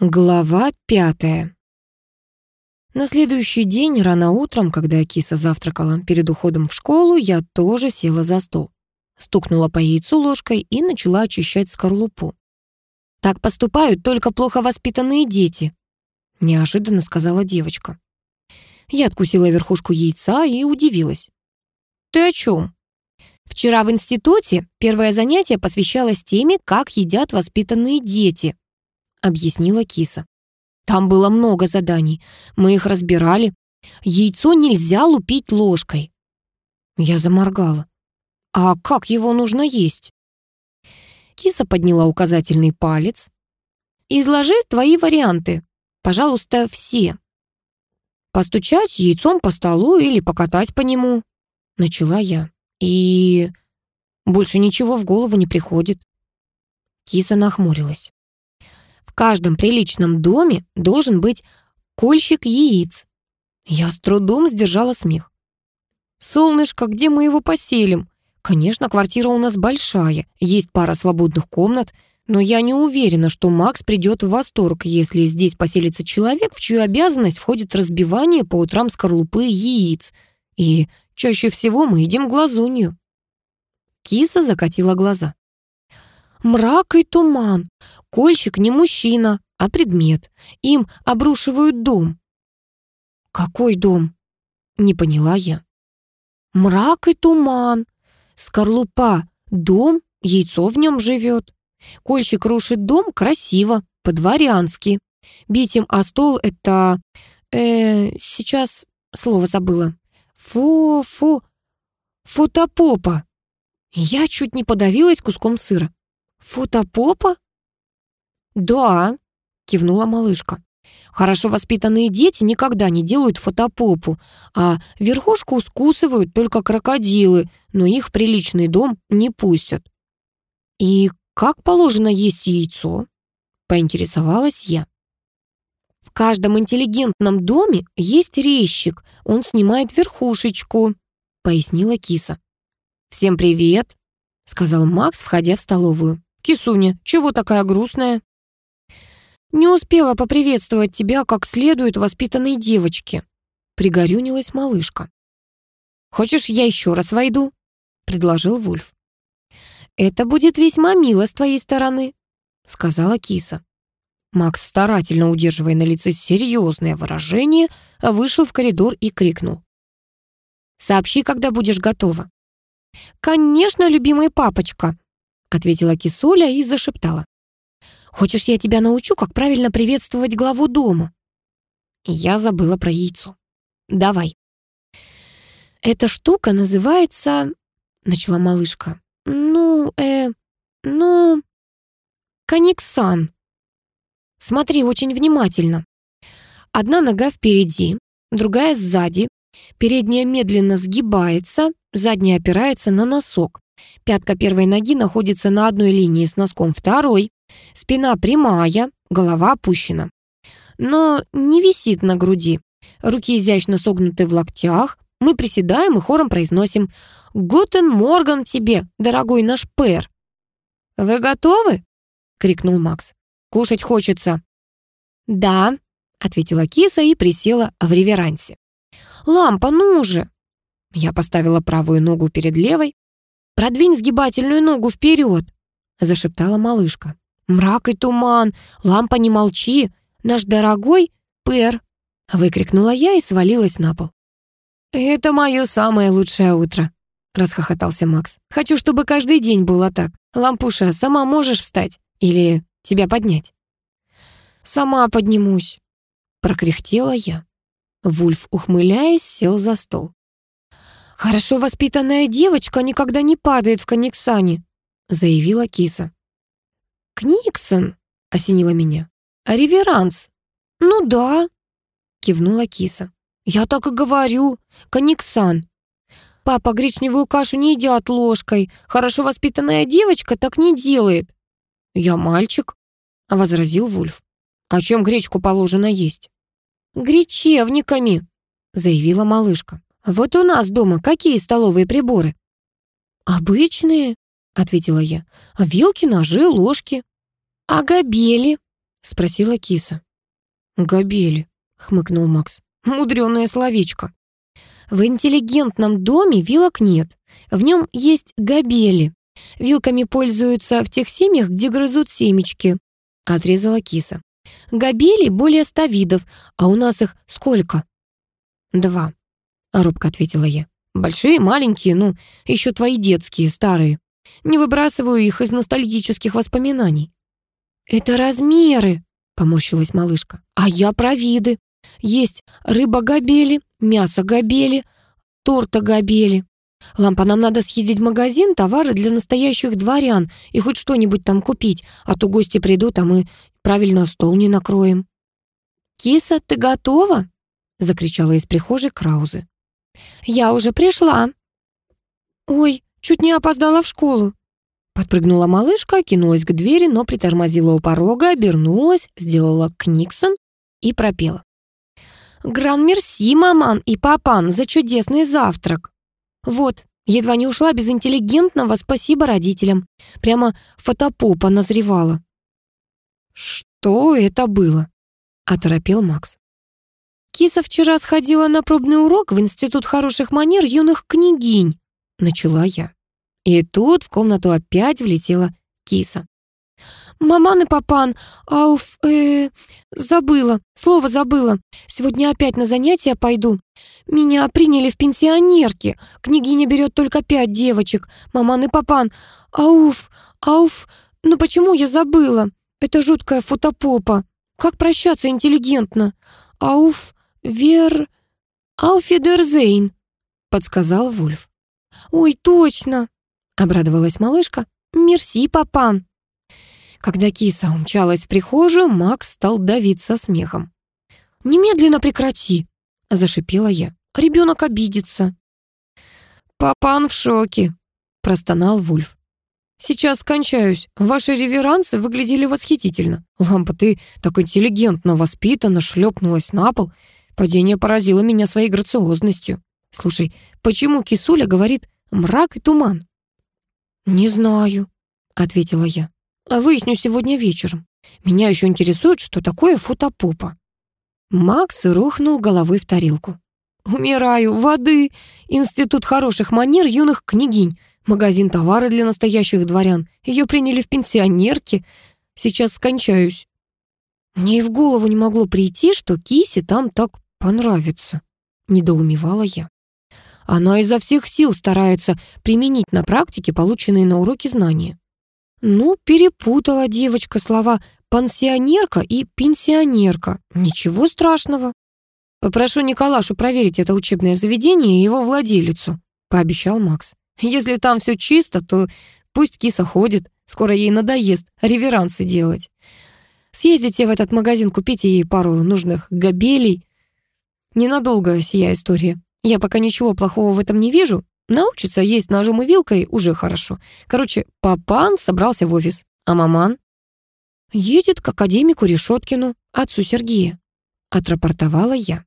Глава пятая. На следующий день, рано утром, когда киса завтракала перед уходом в школу, я тоже села за стол. Стукнула по яйцу ложкой и начала очищать скорлупу. «Так поступают только плохо воспитанные дети», — неожиданно сказала девочка. Я откусила верхушку яйца и удивилась. «Ты о чем?» «Вчера в институте первое занятие посвящалось теме, как едят воспитанные дети», — объяснила киса. «Там было много заданий. Мы их разбирали. Яйцо нельзя лупить ложкой». Я заморгала. «А как его нужно есть?» Киса подняла указательный палец. «Изложи твои варианты. Пожалуйста, все». «Постучать яйцом по столу или покатать по нему?» Начала я. И больше ничего в голову не приходит. Киса нахмурилась каждом приличном доме должен быть кольщик яиц. Я с трудом сдержала смех. «Солнышко, где мы его поселим? Конечно, квартира у нас большая, есть пара свободных комнат, но я не уверена, что Макс придет в восторг, если здесь поселится человек, в чью обязанность входит разбивание по утрам скорлупы яиц. И чаще всего мы едим глазунью». Киса закатила глаза. Мрак и туман. Кольщик не мужчина, а предмет. Им обрушивают дом. Какой дом? Не поняла я. Мрак и туман. Скорлупа — дом, яйцо в нем живет. Кольщик рушит дом красиво, по-дворянски. Бить им о стол — это... Э, сейчас слово забыла. Фу-фу... Фотопопа. Я чуть не подавилась куском сыра. «Фотопопа?» «Да», — кивнула малышка. «Хорошо воспитанные дети никогда не делают фотопопу, а верхушку скусывают только крокодилы, но их в приличный дом не пустят». «И как положено есть яйцо?» — поинтересовалась я. «В каждом интеллигентном доме есть резчик, он снимает верхушечку», — пояснила киса. «Всем привет», — сказал Макс, входя в столовую. «Кисуня, чего такая грустная?» «Не успела поприветствовать тебя как следует воспитанной девочке», — пригорюнилась малышка. «Хочешь, я еще раз войду?» — предложил Вульф. «Это будет весьма мило с твоей стороны», — сказала киса. Макс, старательно удерживая на лице серьезное выражение, вышел в коридор и крикнул. «Сообщи, когда будешь готова». «Конечно, любимый папочка», ответила кисуля и зашептала. «Хочешь, я тебя научу, как правильно приветствовать главу дома?» Я забыла про яйцо. «Давай». «Эта штука называется...» — начала малышка. «Ну, э... ну... Каниксан. Смотри очень внимательно. Одна нога впереди, другая сзади. Передняя медленно сгибается, задняя опирается на носок. Пятка первой ноги находится на одной линии с носком второй. Спина прямая, голова опущена. Но не висит на груди. Руки изящно согнуты в локтях. Мы приседаем и хором произносим «Гутен Морган тебе, дорогой наш пэр!» «Вы готовы?» — крикнул Макс. «Кушать хочется». «Да», — ответила киса и присела в реверансе. «Лампа, ну же!» Я поставила правую ногу перед левой, «Продвинь сгибательную ногу вперед!» — зашептала малышка. «Мрак и туман! Лампа, не молчи! Наш дорогой Пэр!» — выкрикнула я и свалилась на пол. «Это мое самое лучшее утро!» — расхохотался Макс. «Хочу, чтобы каждый день было так. Лампуша, сама можешь встать? Или тебя поднять?» «Сама поднимусь!» — прокряхтела я. Вульф, ухмыляясь, сел за стол. «Хорошо воспитанная девочка никогда не падает в Кониксане», заявила киса. «Книксон», — осенила меня. «А реверанс?» «Ну да», — кивнула киса. «Я так и говорю. Кониксан. Папа гречневую кашу не едят ложкой. Хорошо воспитанная девочка так не делает». «Я мальчик», — возразил Вульф. «А чем гречку положено есть?» «Гречевниками», — заявила малышка. Вот у нас дома какие столовые приборы?» «Обычные», — ответила я. «Вилки, ножи, ложки». «А габели?» — спросила киса. «Габели», — хмыкнул Макс. «Мудрёное словечко». «В интеллигентном доме вилок нет. В нем есть габели. Вилками пользуются в тех семьях, где грызут семечки», — отрезала киса. «Габели более ста видов, а у нас их сколько?» «Два», — робко ответила я. «Большие, маленькие, ну, еще твои детские, старые. Не выбрасываю их из ностальгических воспоминаний». «Это размеры», — поморщилась малышка. «А я про виды. Есть рыба-габели, мясо-габели, торта-габели. Лампа, нам надо съездить в магазин, товары для настоящих дворян и хоть что-нибудь там купить, а то гости придут, а мы правильно стол не накроем». «Киса, ты готова?» — закричала из прихожей Краузы. «Я уже пришла». «Ой, чуть не опоздала в школу». Подпрыгнула малышка, кинулась к двери, но притормозила у порога, обернулась, сделала книксон и пропела. «Гран-мерси, маман и папан, за чудесный завтрак!» Вот, едва не ушла без интеллигентного спасибо родителям. Прямо фотопопа назревала. «Что это было?» — оторопел Макс. «Киса вчера сходила на пробный урок в Институт хороших манер юных княгинь», — начала я. И тут в комнату опять влетела киса. «Маман и папан, ауф, э, забыла, слово забыла. Сегодня опять на занятия пойду. Меня приняли в пенсионерки. Княгиня берет только пять девочек. Маман и папан, ауф, ауф, ну почему я забыла? Это жуткая фотопопа. Как прощаться интеллигентно? Ауф, Вер... Ауфидерзейн», — подсказал Вульф. «Ой, точно!» — обрадовалась малышка. «Мерси, папан!» Когда киса умчалась в прихожую, Макс стал давиться смехом. «Немедленно прекрати!» — зашипела я. «Ребенок обидится». «Папан в шоке!» — простонал Вульф. «Сейчас скончаюсь. Ваши реверансы выглядели восхитительно. Лампа, ты так интеллигентно воспитана, шлепнулась на пол. Падение поразило меня своей грациозностью. Слушай, почему кисуля говорит «мрак и туман»?» «Не знаю», — ответила я. «А выясню сегодня вечером. Меня еще интересует, что такое фотопопа». Макс рухнул головой в тарелку. «Умираю! Воды! Институт хороших манер юных княгинь. Магазин товары для настоящих дворян. Ее приняли в пенсионерки. Сейчас скончаюсь». Мне и в голову не могло прийти, что Кисе там так понравится», — недоумевала я. Она изо всех сил старается применить на практике полученные на уроке знания. Ну, перепутала девочка слова «пансионерка» и «пенсионерка». Ничего страшного. «Попрошу Николашу проверить это учебное заведение и его владелицу», — пообещал Макс. «Если там все чисто, то пусть киса ходит, скоро ей надоест реверансы делать. Съездите в этот магазин, купите ей пару нужных габелей, Ненадолго сия история. Я пока ничего плохого в этом не вижу. Научится есть ножом и вилкой уже хорошо. Короче, папан собрался в офис, а маман едет к академику Решеткину, отцу Сергея. Отрапортовала я.